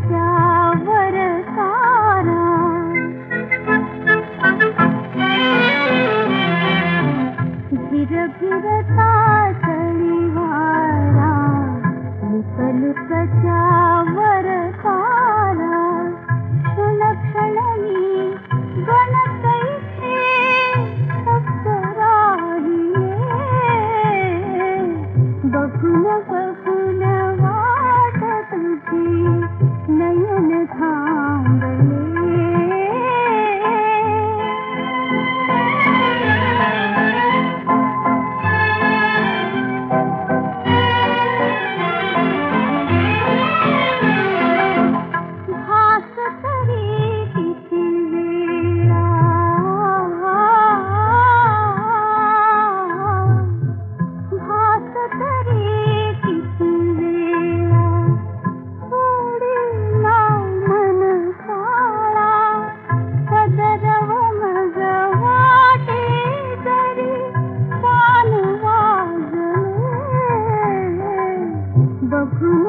क्या the.